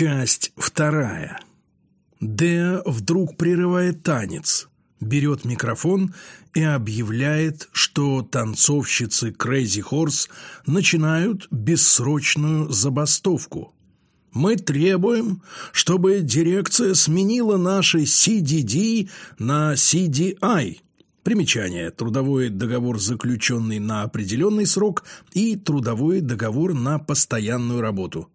Часть вторая. Деа вдруг прерывает танец, берет микрофон и объявляет, что танцовщицы Crazy Horse начинают бессрочную забастовку. Мы требуем, чтобы дирекция сменила наши CDD на CDI. Примечание. Трудовой договор, заключенный на определенный срок, и трудовой договор на постоянную работу.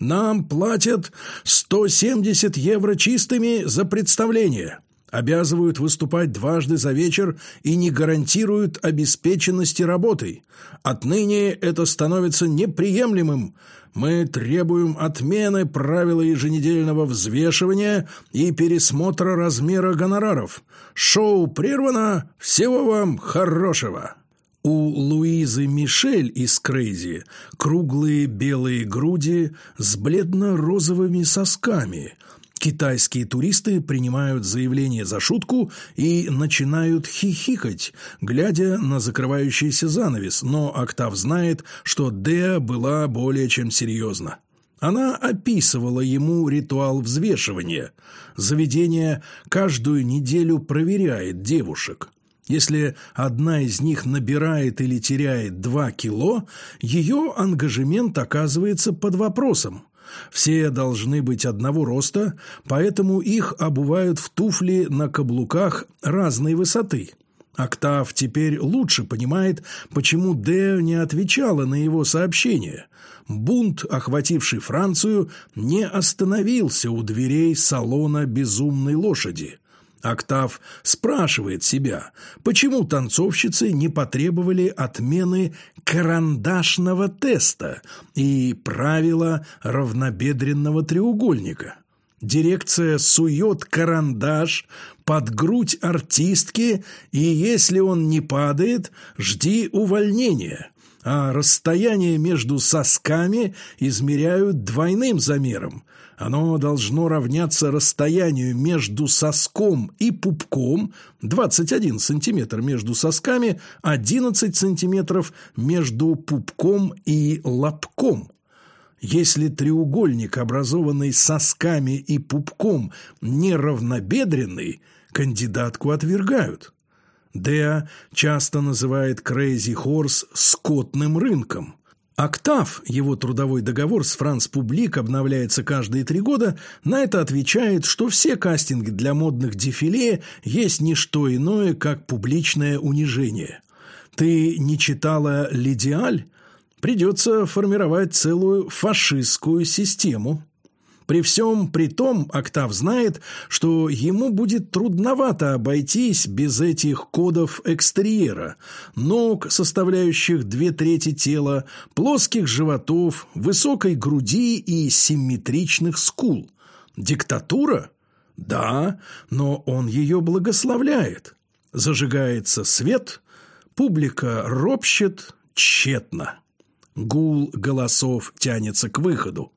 Нам платят 170 евро чистыми за представление, обязывают выступать дважды за вечер и не гарантируют обеспеченности работой. Отныне это становится неприемлемым. Мы требуем отмены правила еженедельного взвешивания и пересмотра размера гонораров. Шоу прервано. Всего вам хорошего. У Луизы Мишель из Крейзи круглые белые груди с бледно-розовыми сосками. Китайские туристы принимают заявление за шутку и начинают хихикать, глядя на закрывающийся занавес, но Октав знает, что Деа была более чем серьезна. Она описывала ему ритуал взвешивания. Заведение каждую неделю проверяет девушек. Если одна из них набирает или теряет 2 кило, ее ангажемент оказывается под вопросом. Все должны быть одного роста, поэтому их обувают в туфли на каблуках разной высоты. Октав теперь лучше понимает, почему Део не отвечала на его сообщение. Бунт, охвативший Францию, не остановился у дверей салона безумной лошади. Октав спрашивает себя, почему танцовщицы не потребовали отмены карандашного теста и правила равнобедренного треугольника. Дирекция сует карандаш под грудь артистки, и если он не падает, жди увольнения, а расстояние между сосками измеряют двойным замером – оно должно равняться расстоянию между соском и пупком, 21 сантиметр между сосками, 11 сантиметров между пупком и лобком. Если треугольник, образованный сосками и пупком, неравнобедренный, кандидатку отвергают. Деа часто называет Crazy Horse скотным рынком. Октав, его трудовой договор с Франс Публик обновляется каждые три года, на это отвечает, что все кастинги для модных дефиле есть не что иное, как публичное унижение. Ты не читала «Лидиаль»? Придется формировать целую фашистскую систему. При всем при том Октав знает, что ему будет трудновато обойтись без этих кодов экстерьера, ног, составляющих две трети тела, плоских животов, высокой груди и симметричных скул. Диктатура? Да, но он ее благословляет. Зажигается свет, публика ропщет тщетно. Гул голосов тянется к выходу.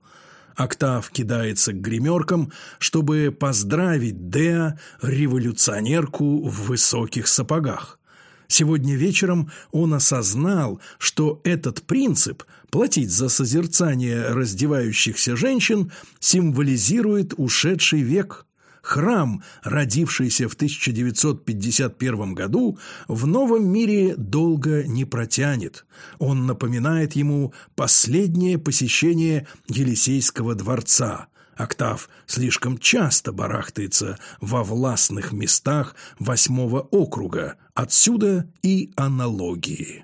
Октав кидается к гримеркам, чтобы поздравить Деа, революционерку в высоких сапогах. Сегодня вечером он осознал, что этот принцип платить за созерцание раздевающихся женщин символизирует ушедший век – Храм, родившийся в 1951 году, в новом мире долго не протянет. Он напоминает ему последнее посещение Елисейского дворца. Октав слишком часто барахтается во властных местах восьмого округа. Отсюда и аналогии.